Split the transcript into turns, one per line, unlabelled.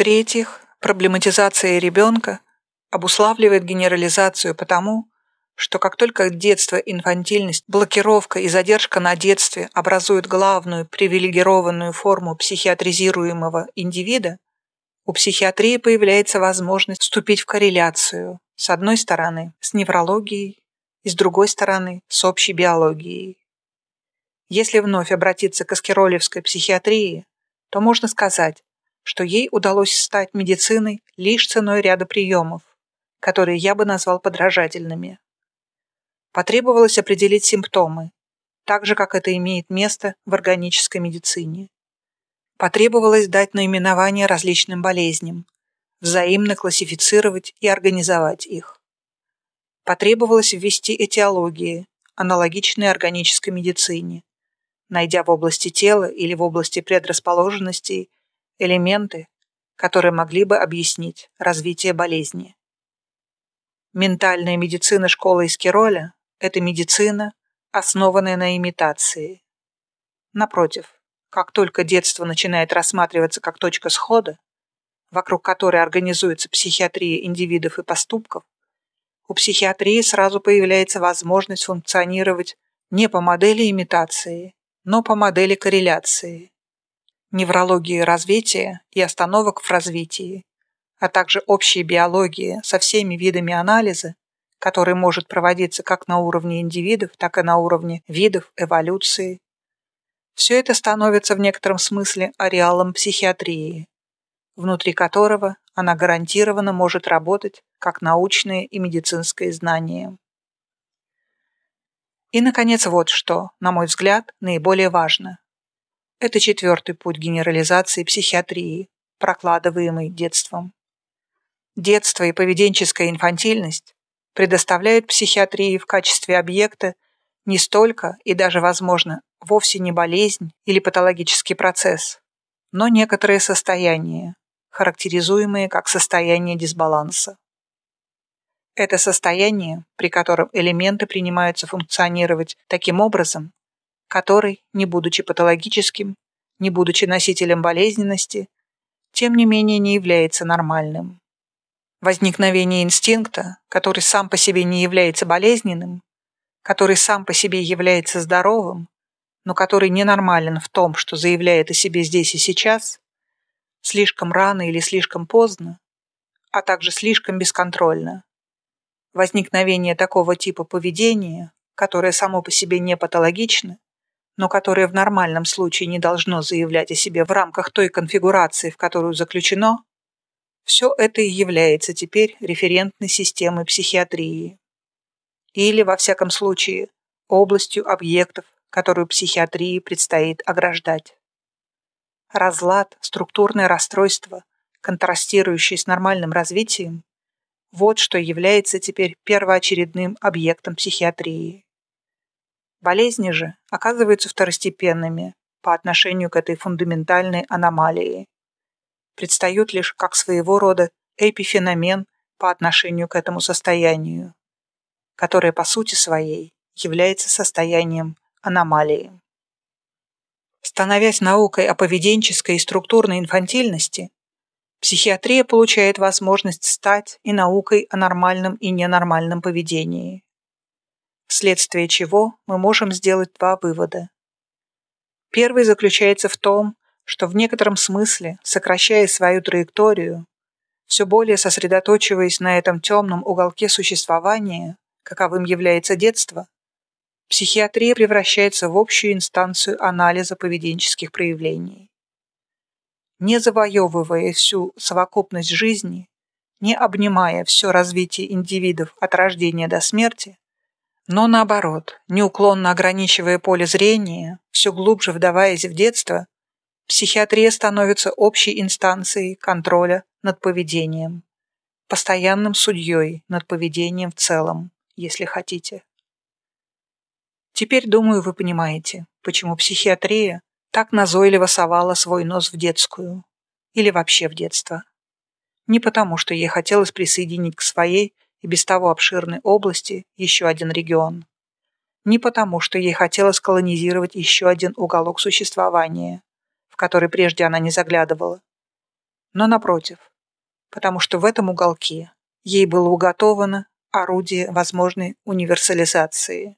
В-третьих, проблематизация ребенка обуславливает генерализацию потому, что как только детство, инфантильность, блокировка и задержка на детстве образуют главную привилегированную форму психиатризируемого индивида, у психиатрии появляется возможность вступить в корреляцию, с одной стороны, с неврологией, и с другой стороны, с общей биологией. Если вновь обратиться к аскеролевской психиатрии, то можно сказать, что ей удалось стать медициной лишь ценой ряда приемов, которые я бы назвал подражательными. Потребовалось определить симптомы, так же, как это имеет место в органической медицине. Потребовалось дать наименование различным болезням, взаимно классифицировать и организовать их. Потребовалось ввести этиологии, аналогичные органической медицине, найдя в области тела или в области предрасположенностей элементы, которые могли бы объяснить развитие болезни. Ментальная медицина школы Искироля это медицина, основанная на имитации. Напротив, как только детство начинает рассматриваться как точка схода, вокруг которой организуется психиатрия индивидов и поступков, у психиатрии сразу появляется возможность функционировать не по модели имитации, но по модели корреляции, неврологии развития и остановок в развитии, а также общей биологии со всеми видами анализа который может проводиться как на уровне индивидов, так и на уровне видов, эволюции. Все это становится в некотором смысле ареалом психиатрии, внутри которого она гарантированно может работать как научное и медицинское знание. И, наконец, вот что, на мой взгляд, наиболее важно. Это четвертый путь генерализации психиатрии, прокладываемый детством. Детство и поведенческая инфантильность предоставляют психиатрии в качестве объекта не столько и даже, возможно, вовсе не болезнь или патологический процесс, но некоторые состояния, характеризуемые как состояние дисбаланса. Это состояние, при котором элементы принимаются функционировать таким образом, который, не будучи патологическим, не будучи носителем болезненности, тем не менее не является нормальным. Возникновение инстинкта, который сам по себе не является болезненным, который сам по себе является здоровым, но который ненормален в том, что заявляет о себе здесь и сейчас, слишком рано или слишком поздно, а также слишком бесконтрольно. Возникновение такого типа поведения, которое само по себе не патологично, но которое в нормальном случае не должно заявлять о себе в рамках той конфигурации, в которую заключено, все это и является теперь референтной системой психиатрии. Или, во всяком случае, областью объектов, которую психиатрии предстоит ограждать. Разлад, структурное расстройство, контрастирующее с нормальным развитием, вот что является теперь первоочередным объектом психиатрии. Болезни же оказываются второстепенными по отношению к этой фундаментальной аномалии предстают лишь как своего рода эпифеномен по отношению к этому состоянию, которое по сути своей является состоянием аномалии. Становясь наукой о поведенческой и структурной инфантильности, психиатрия получает возможность стать и наукой о нормальном и ненормальном поведении, вследствие чего мы можем сделать два вывода. Первый заключается в том, что в некотором смысле, сокращая свою траекторию, все более сосредоточиваясь на этом темном уголке существования, каковым является детство, психиатрия превращается в общую инстанцию анализа поведенческих проявлений. Не завоевывая всю совокупность жизни, не обнимая все развитие индивидов от рождения до смерти, но наоборот, неуклонно ограничивая поле зрения, все глубже вдаваясь в детство, Психиатрия становится общей инстанцией контроля над поведением, постоянным судьей над поведением в целом, если хотите. Теперь, думаю, вы понимаете, почему психиатрия так назойливо совала свой нос в детскую или вообще в детство. Не потому, что ей хотелось присоединить к своей и без того обширной области еще один регион. Не потому, что ей хотелось колонизировать еще один уголок существования, который прежде она не заглядывала. но напротив, потому что в этом уголке ей было уготовано орудие возможной универсализации.